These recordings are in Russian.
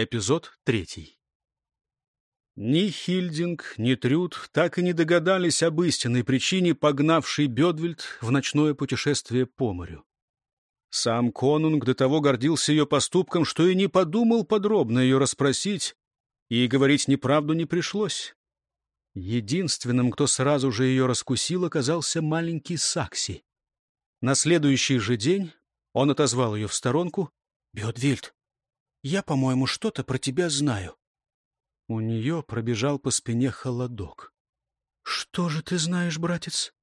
Эпизод третий. Ни Хильдинг, ни Трюд так и не догадались об истинной причине, погнавшей Бедвельд в ночное путешествие по морю. Сам конунг до того гордился ее поступком, что и не подумал подробно ее расспросить, и говорить неправду не пришлось. Единственным, кто сразу же ее раскусил, оказался маленький Сакси. На следующий же день он отозвал ее в сторонку. — Бедвильд, я, по-моему, что-то про тебя знаю. У нее пробежал по спине холодок. — Что же ты знаешь, братец?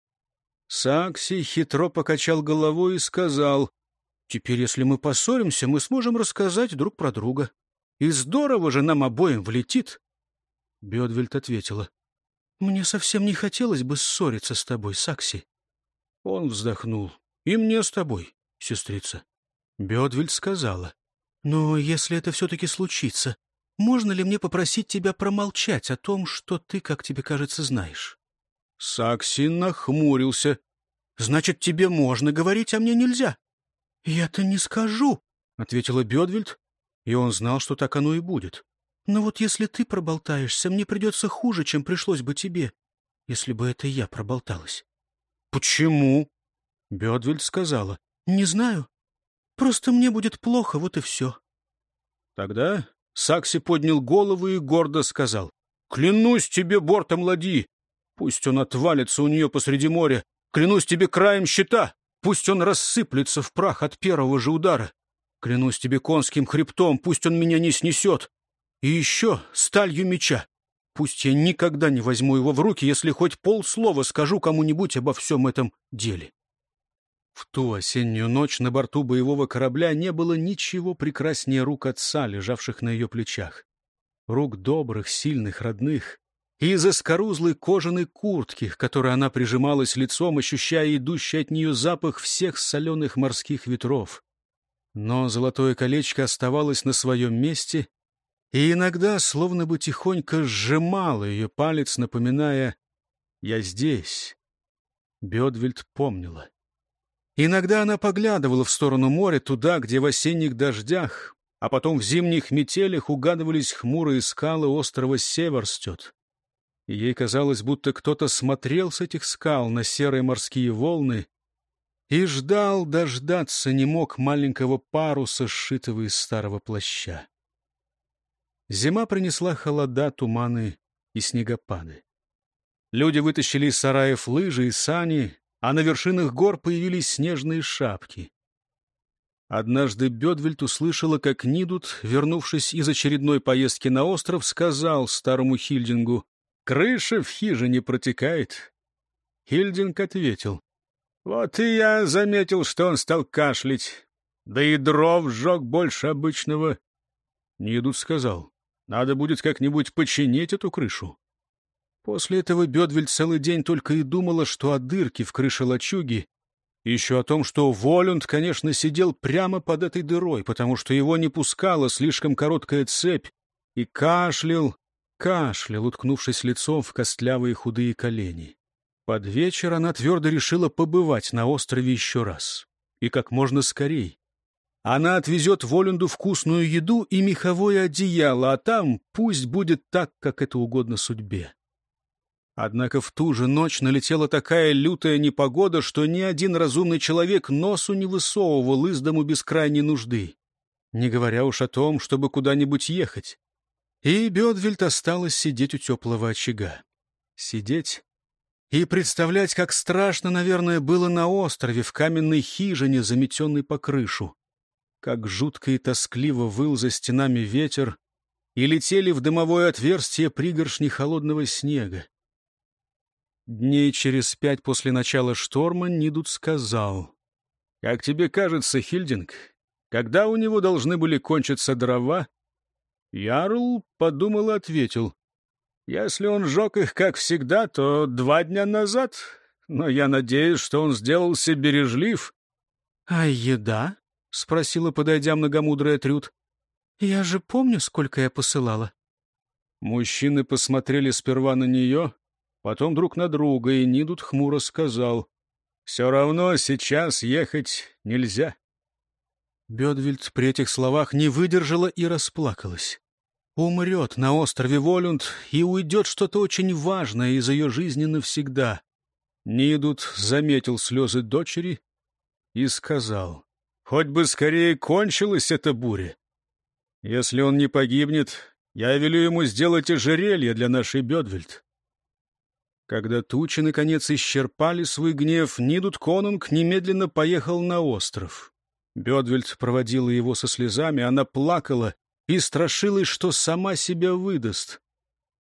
Сакси хитро покачал головой и сказал, — Теперь, если мы поссоримся, мы сможем рассказать друг про друга. И здорово же нам обоим влетит. Бедвельд ответила, — Мне совсем не хотелось бы ссориться с тобой, Сакси. Он вздохнул. — И мне с тобой, сестрица. Бедвельд сказала, — Но если это все-таки случится, можно ли мне попросить тебя промолчать о том, что ты, как тебе кажется, знаешь? Сакси нахмурился. — Значит, тебе можно говорить, а мне нельзя. — Я-то не скажу, — ответила Бедвельд, и он знал, что так оно и будет. — Но вот если ты проболтаешься, мне придется хуже, чем пришлось бы тебе, если бы это я проболталась. — Почему? — Бедвельд сказала. — Не знаю. Просто мне будет плохо, вот и все. Тогда Сакси поднял голову и гордо сказал. — Клянусь тебе бортом ладьи. Пусть он отвалится у нее посреди моря. Клянусь тебе краем щита. Пусть он рассыплется в прах от первого же удара. Клянусь тебе конским хребтом, пусть он меня не снесет. И еще сталью меча. Пусть я никогда не возьму его в руки, если хоть полслова скажу кому-нибудь обо всем этом деле. В ту осеннюю ночь на борту боевого корабля не было ничего прекраснее рук отца, лежавших на ее плечах. Рук добрых, сильных, родных. И из оскорузлой кожаной куртки, к которой она прижималась лицом, ощущая идущий от нее запах всех соленых морских ветров. Но золотое колечко оставалось на своем месте, и иногда словно бы тихонько сжимало ее палец, напоминая «Я здесь». Бедвельд помнила. Иногда она поглядывала в сторону моря, туда, где в осенних дождях, а потом в зимних метелях угадывались хмурые скалы острова Северстет. Ей казалось, будто кто-то смотрел с этих скал на серые морские волны и ждал дождаться не мог маленького паруса, сшитого из старого плаща. Зима принесла холода, туманы и снегопады. Люди вытащили из сараев лыжи и сани, а на вершинах гор появились снежные шапки. Однажды Бедвельт услышала, как Нидут, вернувшись из очередной поездки на остров, сказал старому Хильдингу, «Крыша в хижине протекает». Хильдинг ответил, «Вот и я заметил, что он стал кашлять, да и дров сжег больше обычного». Нидут сказал, «Надо будет как-нибудь починить эту крышу». После этого Бедвель целый день только и думала, что о дырке в крыше лачуги, еще о том, что Волюнд, конечно, сидел прямо под этой дырой, потому что его не пускала слишком короткая цепь, и кашлял, кашлял, уткнувшись лицом в костлявые худые колени. Под вечер она твердо решила побывать на острове еще раз. И как можно скорей. Она отвезет Волюнду вкусную еду и меховое одеяло, а там пусть будет так, как это угодно судьбе. Однако в ту же ночь налетела такая лютая непогода, что ни один разумный человек носу не высовывал из дому без крайней нужды, не говоря уж о том, чтобы куда-нибудь ехать. И Бедвельд осталась сидеть у теплого очага. Сидеть и представлять, как страшно, наверное, было на острове в каменной хижине, заметенной по крышу. Как жутко и тоскливо выл за стенами ветер, и летели в дымовое отверстие пригоршни холодного снега. Дней через пять после начала шторма Нидут сказал. — Как тебе кажется, Хильдинг, когда у него должны были кончиться дрова? Ярл подумал и ответил. — Если он сжег их, как всегда, то два дня назад. Но я надеюсь, что он сделался бережлив. — А еда? — спросила, подойдя многомудрая Трюд. — Я же помню, сколько я посылала. Мужчины посмотрели сперва на нее, потом друг на друга, и Нидут хмуро сказал, «Все равно сейчас ехать нельзя». Бедвильд при этих словах не выдержала и расплакалась. умрет на острове Волюнд, и уйдет что-то очень важное из ее жизни навсегда. Нидут заметил слезы дочери и сказал, «Хоть бы скорее кончилась эта буря. Если он не погибнет, я велю ему сделать ожерелье для нашей Бедвельд». Когда тучи, наконец, исчерпали свой гнев, Нидут Конунг немедленно поехал на остров. Бедвельд проводила его со слезами, она плакала и страшилась, что сама себя выдаст.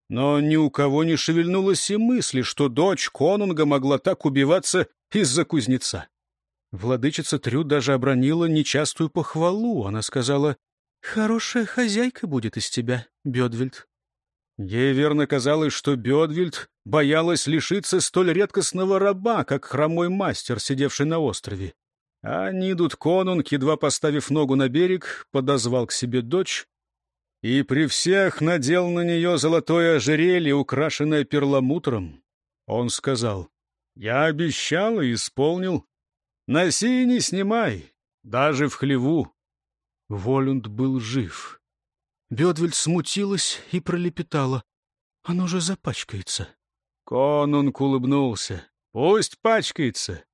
Но ни у кого не шевельнулось и мысли, что дочь конунга могла так убиваться из-за кузнеца. Владычица Трюд даже обронила нечастую похвалу. Она сказала, «Хорошая хозяйка будет из тебя, Бедвельд». Ей верно казалось, что Бедвельд боялась лишиться столь редкостного раба, как хромой мастер, сидевший на острове. А Нидут Конунг, едва поставив ногу на берег, подозвал к себе дочь и при всех надел на нее золотое ожерелье, украшенное перламутром. Он сказал, «Я обещал и исполнил. Носи и не снимай, даже в хлеву». Волюнд был жив. Бедвельд смутилась и пролепетала. «Оно же запачкается». Конунг улыбнулся. «Пусть пачкается.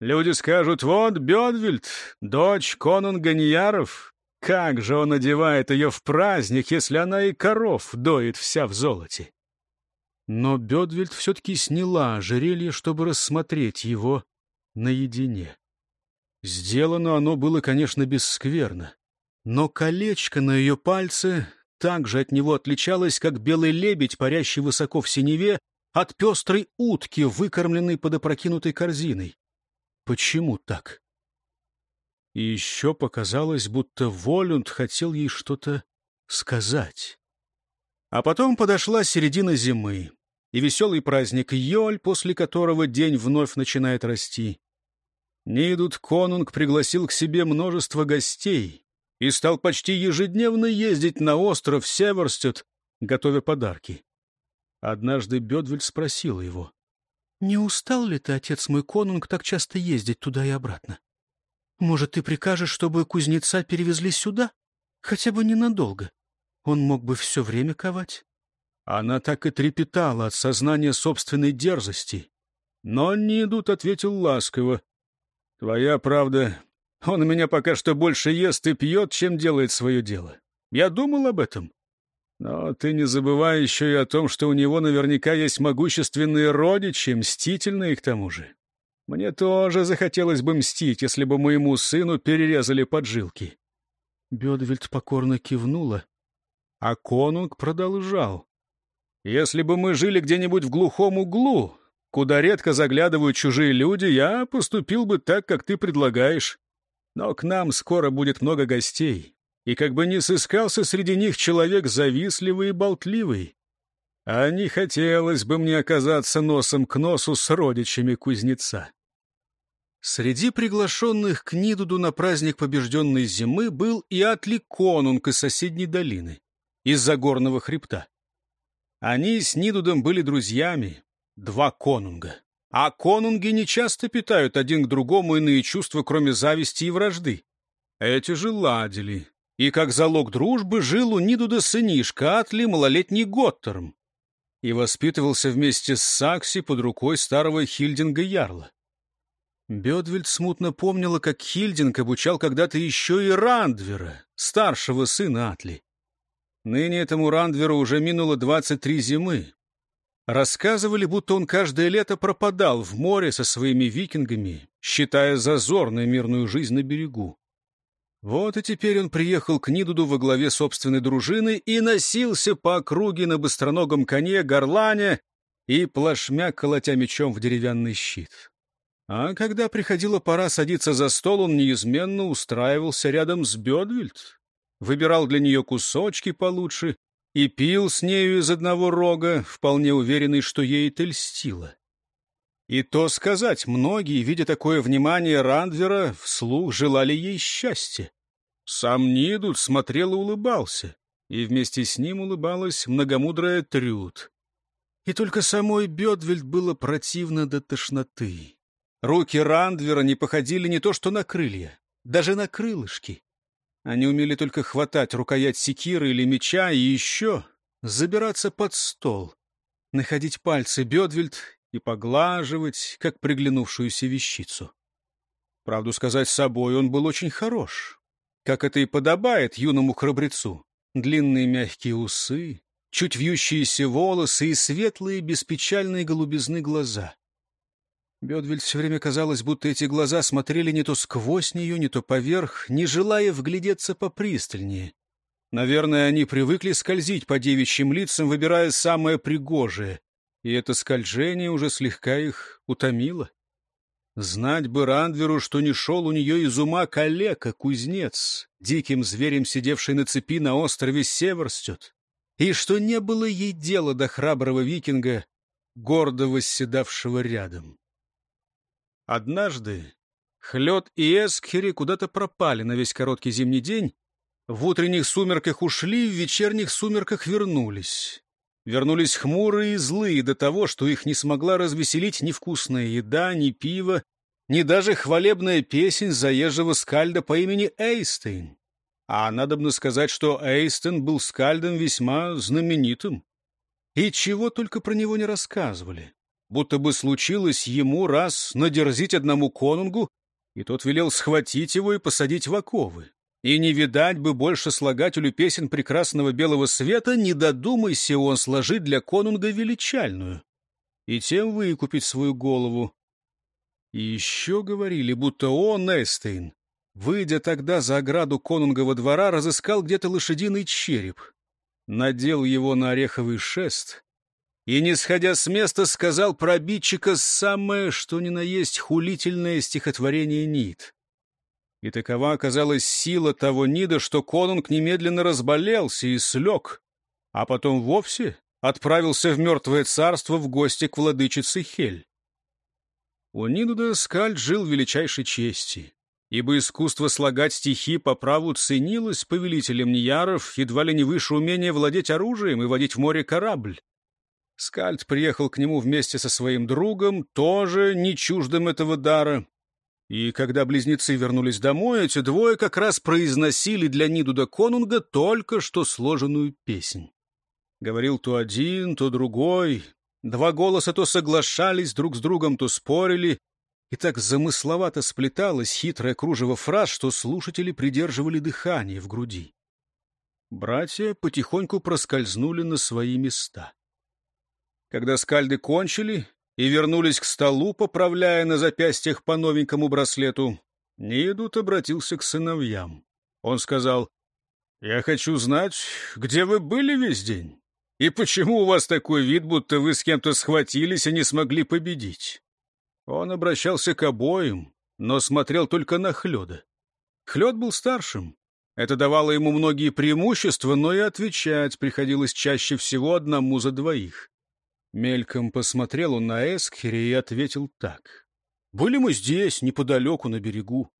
Люди скажут, вот Бедвельд, дочь Конунга Нияров, как же он одевает ее в праздник, если она и коров доит вся в золоте? Но Бедвельд все-таки сняла ожерелье, чтобы рассмотреть его наедине. Сделано оно было, конечно, бесскверно, но колечко на ее пальце также от него отличалось, как белый лебедь, парящий высоко в синеве, от пестрой утки, выкормленной под опрокинутой корзиной. Почему так? И еще показалось, будто Волюнд хотел ей что-то сказать. А потом подошла середина зимы и веселый праздник Йоль, после которого день вновь начинает расти. Нидут Конунг пригласил к себе множество гостей и стал почти ежедневно ездить на остров Северстед, готовя подарки. Однажды Бедвель спросил его, «Не устал ли ты, отец мой Конунг, так часто ездить туда и обратно?» Может, ты прикажешь, чтобы кузнеца перевезли сюда? Хотя бы ненадолго. Он мог бы все время ковать. Она так и трепетала от сознания собственной дерзости. Но Нидут ответил ласково. — Твоя правда, он меня пока что больше ест и пьет, чем делает свое дело. Я думал об этом. Но ты не забывай еще и о том, что у него наверняка есть могущественные родичи, мстительные к тому же. Мне тоже захотелось бы мстить, если бы моему сыну перерезали поджилки. Бедвельд покорно кивнула, а конунг продолжал. Если бы мы жили где-нибудь в глухом углу, куда редко заглядывают чужие люди, я поступил бы так, как ты предлагаешь. Но к нам скоро будет много гостей, и как бы не сыскался среди них человек завистливый и болтливый. А не хотелось бы мне оказаться носом к носу с родичами кузнеца. Среди приглашенных к Нидуду на праздник побежденной зимы был и Атли Конунг из соседней долины, из-за горного хребта. Они с Нидудом были друзьями, два конунга. А конунги не часто питают один к другому иные чувства, кроме зависти и вражды. Эти же ладили. И как залог дружбы жил у Нидуда сынишка Атли, малолетний Готтерм. И воспитывался вместе с Сакси под рукой старого Хильдинга Ярла. Бедвельд смутно помнила, как Хильдинг обучал когда-то еще и Рандвера, старшего сына Атли. Ныне этому Рандверу уже минуло двадцать три зимы. Рассказывали, будто он каждое лето пропадал в море со своими викингами, считая зазорной мирную жизнь на берегу. Вот и теперь он приехал к Нидуду во главе собственной дружины и носился по округе на быстроногом коне горланя и плашмя колотя мечом в деревянный щит. А когда приходила пора садиться за стол, он неизменно устраивался рядом с Бедвельд, выбирал для нее кусочки получше и пил с нею из одного рога, вполне уверенный, что ей это льстило. И то сказать, многие, видя такое внимание Рандвера, вслух желали ей счастья. Сам Нидут смотрел и улыбался, и вместе с ним улыбалась многомудрая Трюд. И только самой Бедвельд было противно до тошноты. Руки Рандвера не походили не то что на крылья, даже на крылышки. Они умели только хватать рукоять секиры или меча и еще забираться под стол, находить пальцы Бедвельд и поглаживать, как приглянувшуюся вещицу. Правду сказать, собой он был очень хорош, как это и подобает юному храбрецу. Длинные мягкие усы, чуть вьющиеся волосы и светлые беспечальные голубизны глаза. Бедвель все время казалось, будто эти глаза смотрели не то сквозь нее, не то поверх, не желая вглядеться попристальнее. Наверное, они привыкли скользить по девичьим лицам, выбирая самое пригожее, и это скольжение уже слегка их утомило. Знать бы Рандверу, что не шел у нее из ума калека, кузнец, диким зверем, сидевший на цепи на острове Северстет, и что не было ей дела до храброго викинга, гордо восседавшего рядом. Однажды Хлёд и Эскхери куда-то пропали на весь короткий зимний день, в утренних сумерках ушли, в вечерних сумерках вернулись. Вернулись хмурые и злые до того, что их не смогла развеселить ни вкусная еда, ни пиво, ни даже хвалебная песень заезжего скальда по имени Эйстейн. А надобно сказать, что Эйстен был скальдом весьма знаменитым. И чего только про него не рассказывали. Будто бы случилось ему раз надерзить одному конунгу, и тот велел схватить его и посадить в оковы. И не видать бы больше слагателю песен прекрасного белого света, не додумайся он сложить для конунга величальную. И тем выкупить свою голову. И еще говорили, будто он, Эстейн, выйдя тогда за ограду конунгового двора, разыскал где-то лошадиный череп, надел его на ореховый шест и, не сходя с места, сказал про обидчика самое, что ни на есть хулительное стихотворение Нид. И такова оказалась сила того Нида, что конунг немедленно разболелся и слег, а потом вовсе отправился в мертвое царство в гости к владычице Хель. У Нидуда Скальд жил величайшей чести, ибо искусство слагать стихи по праву ценилось повелителем Нияров едва ли не выше умения владеть оружием и водить в море корабль. Скальд приехал к нему вместе со своим другом, тоже не чуждым этого дара, и когда близнецы вернулись домой, эти двое как раз произносили для Нидуда Конунга только что сложенную песнь. Говорил то один, то другой. Два голоса то соглашались друг с другом, то спорили. И так замысловато сплеталось хитрое кружево фраз, что слушатели придерживали дыхание в груди. Братья потихоньку проскользнули на свои места. Когда скальды кончили, и вернулись к столу, поправляя на запястьях по новенькому браслету, Нидут обратился к сыновьям. Он сказал, «Я хочу знать, где вы были весь день, и почему у вас такой вид, будто вы с кем-то схватились и не смогли победить?» Он обращался к обоим, но смотрел только на Хлёда. Хлёд был старшим. Это давало ему многие преимущества, но и отвечать приходилось чаще всего одному за двоих. Мельком посмотрел он на Эскхере и ответил так. «Были мы здесь, неподалеку, на берегу.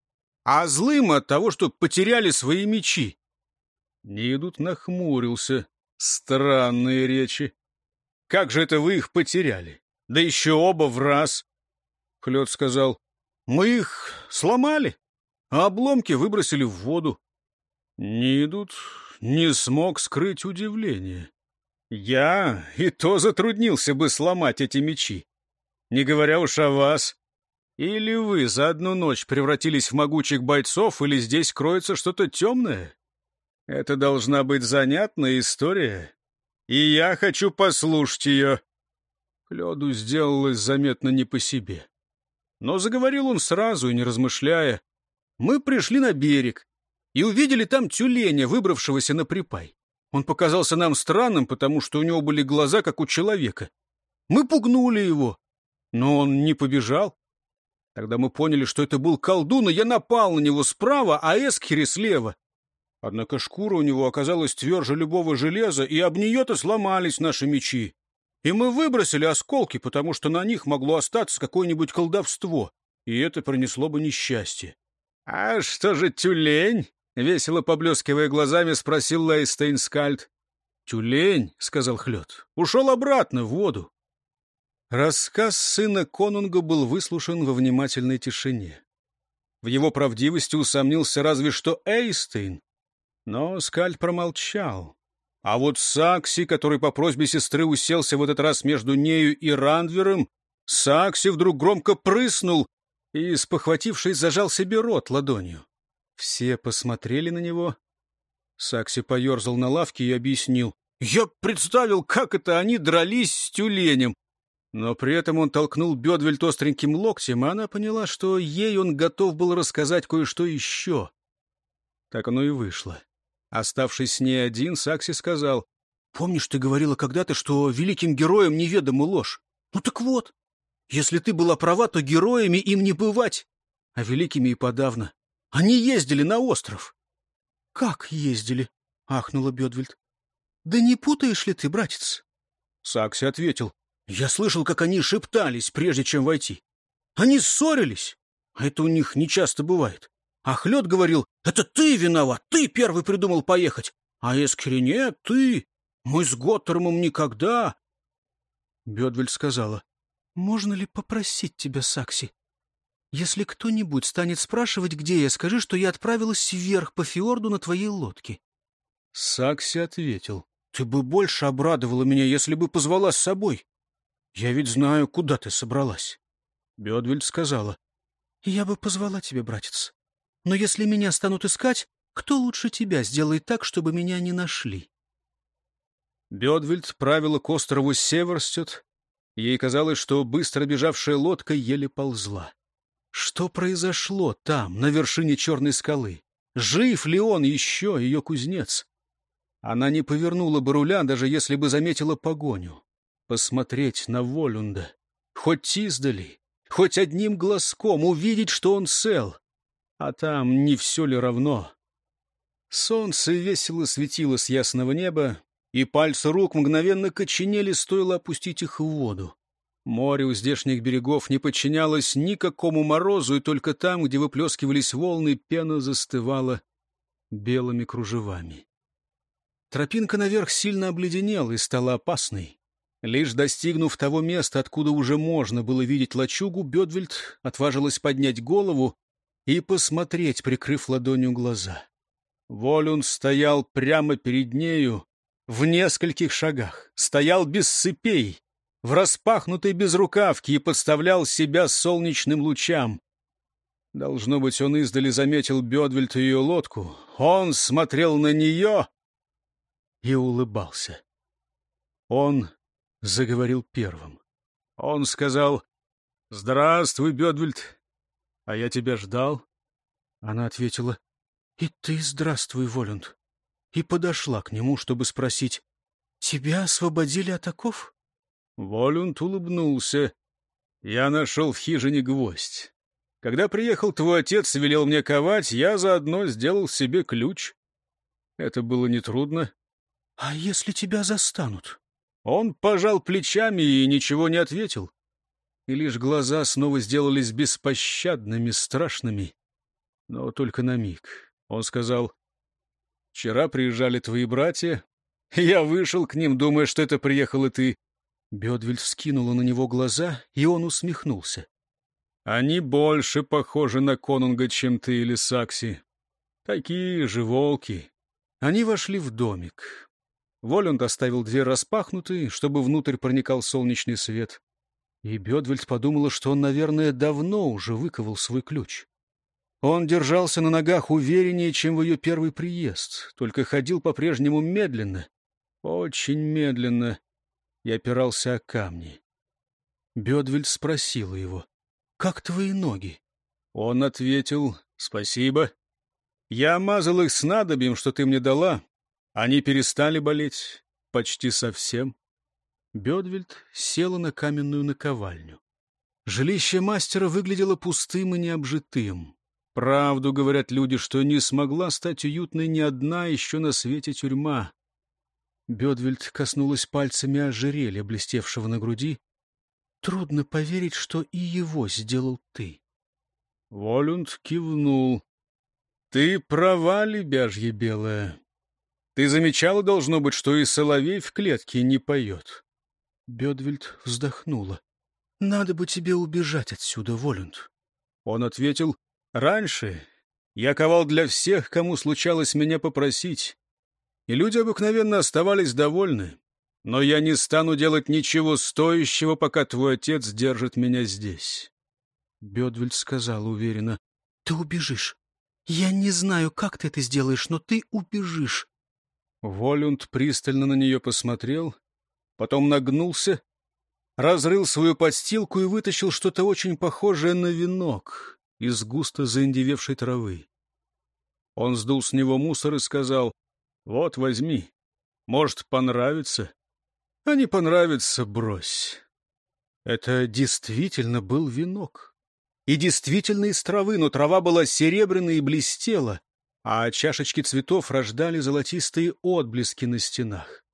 А злым от того, что потеряли свои мечи». Нидут нахмурился. Странные речи. «Как же это вы их потеряли? Да еще оба в раз!» Клёд сказал. «Мы их сломали, а обломки выбросили в воду». Нидут не смог скрыть удивление. Я и то затруднился бы сломать эти мечи. Не говоря уж о вас. Или вы за одну ночь превратились в могучих бойцов, или здесь кроется что-то темное? Это должна быть занятная история, и я хочу послушать ее. Клёду сделалось заметно не по себе. Но заговорил он сразу не размышляя. Мы пришли на берег и увидели там тюленя, выбравшегося на припай. Он показался нам странным, потому что у него были глаза, как у человека. Мы пугнули его, но он не побежал. Тогда мы поняли, что это был колдун, и я напал на него справа, а Эскхери слева. Однако шкура у него оказалась тверже любого железа, и об нее-то сломались наши мечи. И мы выбросили осколки, потому что на них могло остаться какое-нибудь колдовство, и это принесло бы несчастье. — А что же тюлень? Весело поблескивая глазами, спросил Лейстейн Скальд. «Тюлень», — сказал Хлёд, — «ушел обратно в воду». Рассказ сына Конунга был выслушан во внимательной тишине. В его правдивости усомнился разве что Эйстейн, Но Скальд промолчал. А вот Сакси, который по просьбе сестры уселся в этот раз между нею и Рандвером, Сакси вдруг громко прыснул и, спохватившись, зажал себе рот ладонью. Все посмотрели на него. Сакси поерзал на лавке и объяснил. «Я представил, как это они дрались с тюленем!» Но при этом он толкнул Бедвельт остреньким локтем, и она поняла, что ей он готов был рассказать кое-что еще. Так оно и вышло. Оставшись с ней один, Сакси сказал, «Помнишь, ты говорила когда-то, что великим героям неведома ложь? Ну так вот, если ты была права, то героями им не бывать, а великими и подавно. Они ездили на остров». «Как ездили?» — ахнула Бедвельд. «Да не путаешь ли ты, братец?» Сакси ответил, «Я слышал, как они шептались, прежде чем войти. Они ссорились, а это у них нечасто бывает. А Хлёд говорил, это ты виноват, ты первый придумал поехать. А Эскрине ты. Мы с Готтермом никогда. Бедвель сказала, можно ли попросить тебя, Сакси? Если кто-нибудь станет спрашивать, где я, скажи, что я отправилась вверх по фьорду на твоей лодке. Сакси ответил, ты бы больше обрадовала меня, если бы позвала с собой. Я ведь знаю, куда ты собралась. Бедвельд сказала, я бы позвала тебя, братец. Но если меня станут искать, кто лучше тебя сделает так, чтобы меня не нашли?» Бедвельд правила к острову Северстет. Ей казалось, что быстро бежавшая лодка еле ползла. Что произошло там, на вершине черной скалы? Жив ли он еще, ее кузнец? Она не повернула бы руля, даже если бы заметила погоню. Посмотреть на Волюнда, хоть издали, хоть одним глазком, увидеть, что он цел. А там не все ли равно? Солнце весело светило с ясного неба, и пальцы рук мгновенно коченели, стоило опустить их в воду. Море у здешних берегов не подчинялось никакому морозу, и только там, где выплескивались волны, пена застывала белыми кружевами. Тропинка наверх сильно обледенела и стала опасной. Лишь достигнув того места, откуда уже можно было видеть лачугу, Бедвельд отважилась поднять голову и посмотреть, прикрыв ладонью глаза. Волюн стоял прямо перед нею, в нескольких шагах, стоял без цепей, в распахнутой безрукавке и подставлял себя солнечным лучам. Должно быть, он издали заметил Бедвельт и ее лодку. Он смотрел на нее и улыбался. Он заговорил первым. Он сказал, «Здравствуй, Бедвельт, а я тебя ждал. Она ответила, «И ты здравствуй, Волюнд», и подошла к нему, чтобы спросить, «Тебя освободили от оков?» Волюнд улыбнулся. «Я нашел в хижине гвоздь. Когда приехал твой отец и велел мне ковать, я заодно сделал себе ключ. Это было нетрудно. А если тебя застанут?» Он пожал плечами и ничего не ответил и лишь глаза снова сделались беспощадными, страшными. Но только на миг. Он сказал, «Вчера приезжали твои братья. Я вышел к ним, думая, что это приехал и ты». Бедвель вскинула на него глаза, и он усмехнулся. «Они больше похожи на конунга, чем ты или Сакси. Такие же волки». Они вошли в домик. Воланд оставил дверь распахнутой, чтобы внутрь проникал солнечный свет. И Бедвельд подумала, что он, наверное, давно уже выковал свой ключ. Он держался на ногах увереннее, чем в ее первый приезд, только ходил по-прежнему медленно, очень медленно, и опирался о камни. Бедвельд спросила его, «Как твои ноги?» Он ответил, «Спасибо. Я мазал их снадобьем, что ты мне дала. Они перестали болеть почти совсем». Бедвельд села на каменную наковальню. Жилище мастера выглядело пустым и необжитым. Правду говорят люди, что не смогла стать уютной ни одна еще на свете тюрьма. Бедвельд коснулась пальцами ожерелья, блестевшего на груди. Трудно поверить, что и его сделал ты. Волюнд кивнул. — Ты права, лебяжье белая. Ты замечала, должно быть, что и соловей в клетке не поет. Бедвельд вздохнула. — Надо бы тебе убежать отсюда, Волюнд. Он ответил, — Раньше Я ковал для всех, кому случалось меня попросить. И люди обыкновенно оставались довольны. Но я не стану делать ничего стоящего, пока твой отец держит меня здесь. Бедвельд сказал уверенно. — Ты убежишь. Я не знаю, как ты это сделаешь, но ты убежишь. Волюнд пристально на нее посмотрел, потом нагнулся, разрыл свою подстилку и вытащил что-то очень похожее на венок из густо заиндевевшей травы. Он сдул с него мусор и сказал, «Вот, возьми. Может, понравится. А не понравится — брось». Это действительно был венок. И действительно из травы, но трава была серебряной и блестела, а чашечки цветов рождали золотистые отблески на стенах.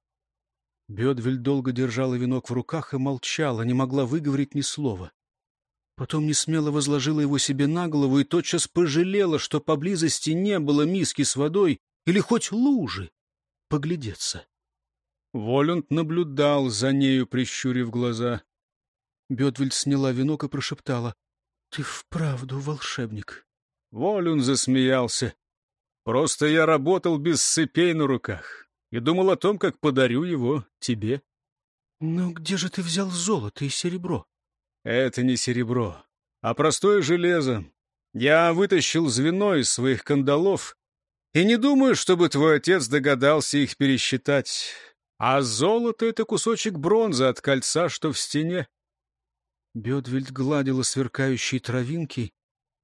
Бедвель долго держала венок в руках и молчала, не могла выговорить ни слова. Потом несмело возложила его себе на голову и тотчас пожалела, что поблизости не было миски с водой или хоть лужи. Поглядеться. Волюнд наблюдал за нею, прищурив глаза. Бедвельд сняла венок и прошептала. — Ты вправду волшебник. Волюнд засмеялся. — Просто я работал без цепей на руках и думал о том, как подарю его тебе. — Но где же ты взял золото и серебро? Это не серебро, а простое железо. Я вытащил звено из своих кандалов и не думаю, чтобы твой отец догадался их пересчитать. А золото — это кусочек бронзы от кольца, что в стене. Бедвельд гладила сверкающие травинки,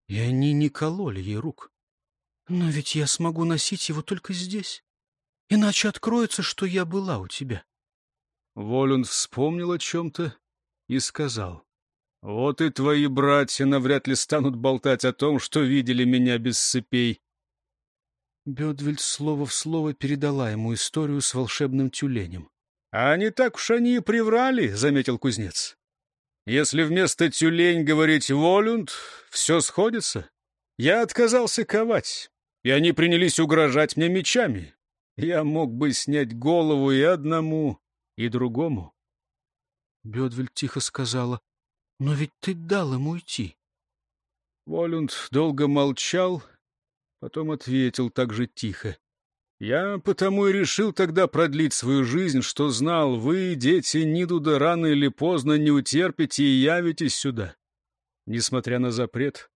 и они не кололи ей рук. Но ведь я смогу носить его только здесь. Иначе откроется, что я была у тебя. Волюнд вспомнил о чем-то и сказал. Вот и твои братья навряд ли станут болтать о том, что видели меня без цепей. Бедвельд слово в слово передала ему историю с волшебным тюленем. — А не так уж они и приврали, — заметил кузнец. — Если вместо тюлень говорить «волюнд», все сходится. Я отказался ковать, и они принялись угрожать мне мечами. Я мог бы снять голову и одному, и другому. Бедвельд тихо сказала, но ведь ты дал ему уйти. Волюнд долго молчал, потом ответил так же тихо. Я потому и решил тогда продлить свою жизнь, что знал, вы, дети Нидуда, рано или поздно не утерпите и явитесь сюда, несмотря на запрет.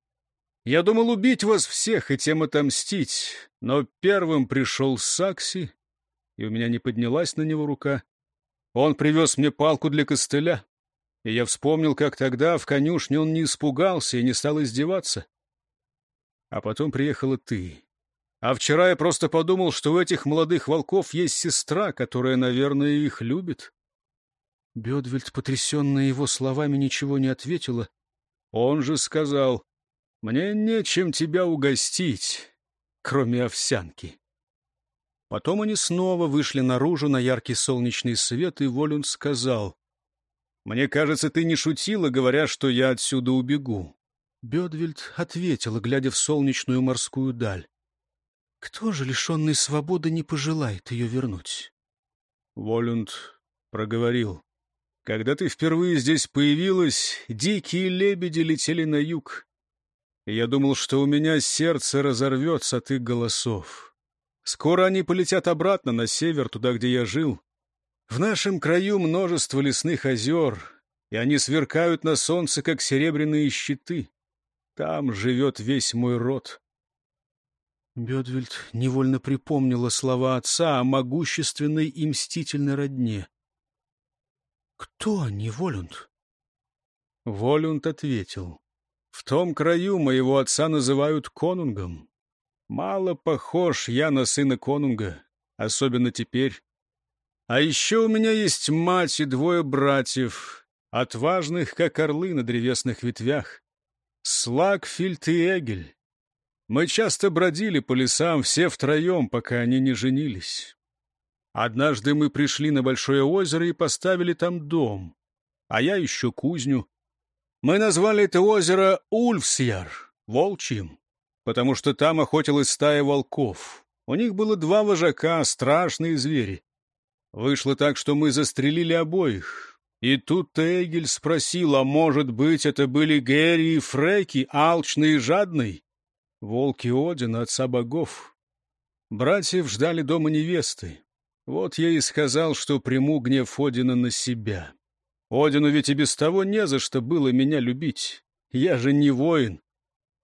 Я думал убить вас всех и тем отомстить, но первым пришел Сакси, и у меня не поднялась на него рука. Он привез мне палку для костыля. И я вспомнил, как тогда в конюшне он не испугался и не стал издеваться. А потом приехала ты. А вчера я просто подумал, что у этих молодых волков есть сестра, которая, наверное, их любит. Бедвельд, потрясенная его словами, ничего не ответила. Он же сказал, «Мне нечем тебя угостить, кроме овсянки». Потом они снова вышли наружу на яркий солнечный свет, и Волюн сказал, мне кажется, ты не шутила, говоря, что я отсюда убегу. Бедвельд ответила, глядя в солнечную морскую даль. Кто же, лишенный свободы, не пожелает ее вернуть? Волюнд проговорил. Когда ты впервые здесь появилась, дикие лебеди летели на юг. Я думал, что у меня сердце разорвется от их голосов. Скоро они полетят обратно на север, туда, где я жил. В нашем краю множество лесных озер, и они сверкают на солнце, как серебряные щиты. Там живет весь мой род. Бедвельд невольно припомнила слова отца о могущественной и мстительной родне. «Кто они, Волюнд?» Волюнд ответил. «В том краю моего отца называют конунгом. Мало похож я на сына конунга, особенно теперь, а еще у меня есть мать и двое братьев, отважных, как орлы на древесных ветвях. Слагфильд и Эгель. Мы часто бродили по лесам все втроем, пока они не женились. Однажды мы пришли на большое озеро и поставили там дом, а я еще кузню. Мы назвали это озеро Ульфсьяр, волчьим, потому что там охотилась стая волков. У них было два вожака, страшные звери. Вышло так, что мы застрелили обоих. И тут Тейгель спросил, а может быть, это были Гэри и Фреки, алчный и жадный? Волки Одина, отца богов. Братьев ждали дома невесты. Вот я и сказал, что приму гнев Одина на себя. Одину ведь и без того не за что было меня любить. Я же не воин.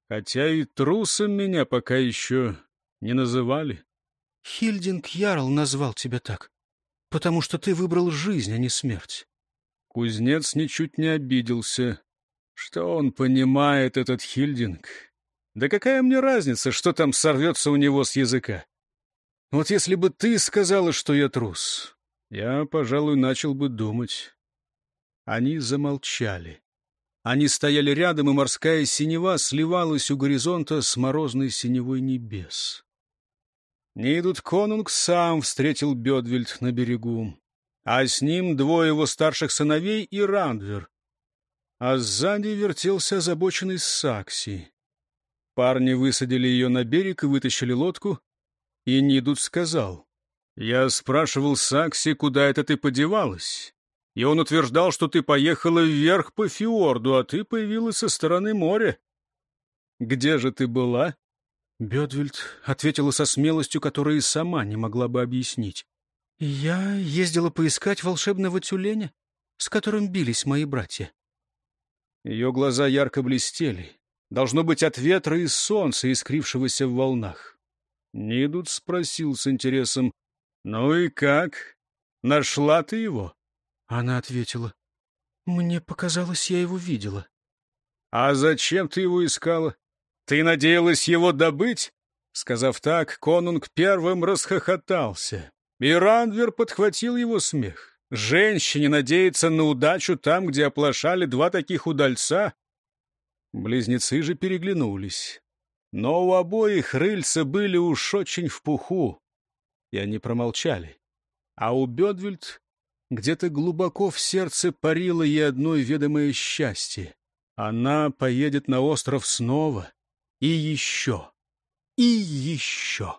Хотя и трусом меня пока еще не называли. Хильдинг Ярл назвал тебя так, потому что ты выбрал жизнь, а не смерть. Кузнец ничуть не обиделся. Что он понимает, этот Хильдинг? Да какая мне разница, что там сорвется у него с языка? Вот если бы ты сказала, что я трус, я, пожалуй, начал бы думать. Они замолчали. Они стояли рядом, и морская синева сливалась у горизонта с морозной синевой небес. Нейдут Конунг сам встретил Бедвельд на берегу, а с ним двое его старших сыновей и Рандвер. А сзади вертелся озабоченный Сакси. Парни высадили ее на берег и вытащили лодку, и Нидут сказал, «Я спрашивал Сакси, куда это ты подевалась?» И он утверждал, что ты поехала вверх по фьорду, а ты появилась со стороны моря. Где же ты была? Бедвельд ответила со смелостью, которую и сама не могла бы объяснить. Я ездила поискать волшебного тюленя, с которым бились мои братья. Ее глаза ярко блестели. Должно быть от ветра и солнца, искрившегося в волнах. Нидут спросил с интересом, «Ну и как? Нашла ты его?» Она ответила. «Мне показалось, я его видела». «А зачем ты его искала? Ты надеялась его добыть?» Сказав так, конунг первым расхохотался. И Рандвер подхватил его смех. Женщине надеяться на удачу там, где оплошали два таких удальца. Близнецы же переглянулись. Но у обоих рыльца были уж очень в пуху, и они промолчали. А у Бедвельд где-то глубоко в сердце парило ей одно ведомое счастье. Она поедет на остров снова. И еще. И еще.